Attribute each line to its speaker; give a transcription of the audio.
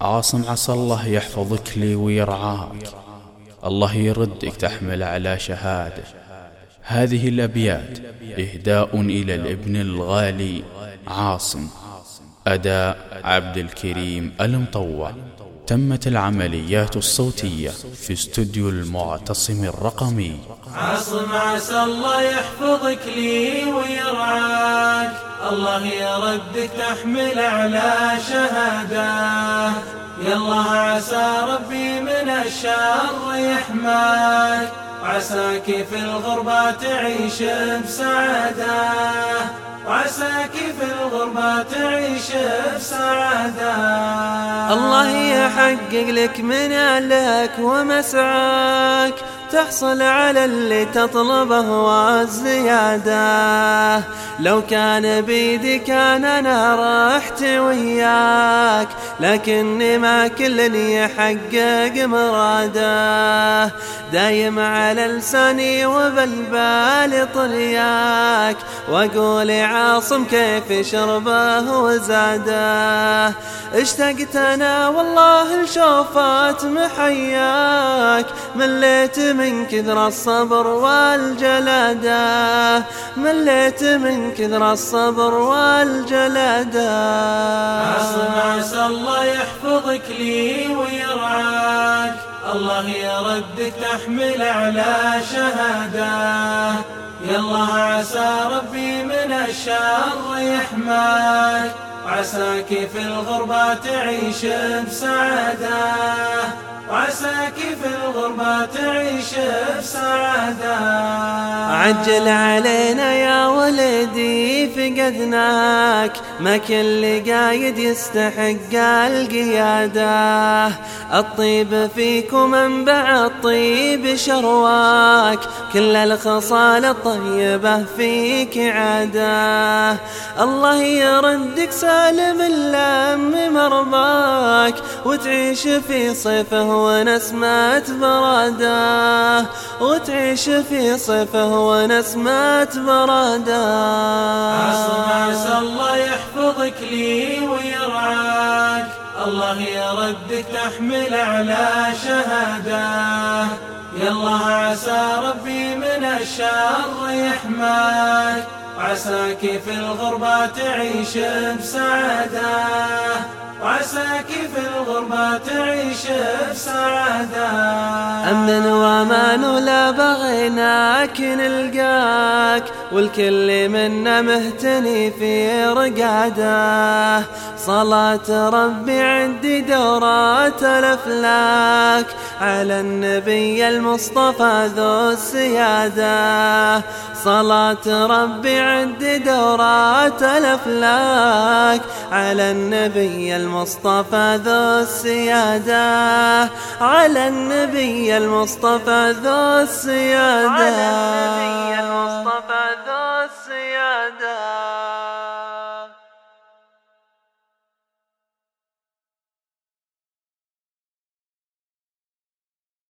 Speaker 1: عاصم عسى الله يحفظك لي ويرعاك. الله يردك تحمل على شهادة. هذه الأبيات إهداء إلى الابن الغالي عاصم أداء عبد الكريم المطوع. تمت العمليات الصوتية في استوديو المعتصم الرقمي.
Speaker 2: عاصم عسى الله يحفظك لي ويرعاك. الله يردك تحمل على شهادة. يلا عسى ربي من الشر يحماك. وعساك في الغربة تعيش بسعادة. وعساك في الغربة تعيش بسعادة.
Speaker 3: الله يحقق لك منالك ومسعاك. تحصل على اللي تطلبه والزيادة لو كان بيدي كان أنا رحت وياك لكني ما كل يحقق مراده. دايم على لساني وبالبال طرياك وأقول عاصم كيف شربه وزاده. اشتقت أنا والله لشوفات محياك مليت من كثر الصبر والجلادة مليت من كثر الصبر والجلادة.
Speaker 2: عاصم عسى الله يحفظك لي ويرعاك الله يردك تحمل على شهادة. يلا عسى ربي من الشر يحماك. وعساك في الغربة تعيش بسعادة. وعساك في تعيش بسعادة.
Speaker 3: عجل علينا يا ولدي فقدناك. ما كل قايد يستحق القيادة. الطيب فيكم منبع الطيب شرواك. كل الخصال الطيبة فيك عادة. الله يردك سالم اللم مرضاك وتعيش في صيفه ونسمة برادة. وتعيش في صيفه ونسمة
Speaker 2: برادة. عسى الله يحفظك لي ويرعاك. الله يردك تحمل على شهادة. يلا عسى ربي من الشر يحماك. وعساك في الغربة تعيش بسعادة. وعساك في الغربة تعيش بسعادة.
Speaker 3: أمن وأمان لا بغيناك نلقاك. والكل منا مهتني في رقاده. صلاة ربي عندي دورات الأفلاك. على النبي المصطفى ذو السيادة. صلاة ربي عندي دورات الأفلاك. على النبي المصطفى ذو السيادة. على النبي المصطفى ذو السيادة. على النبي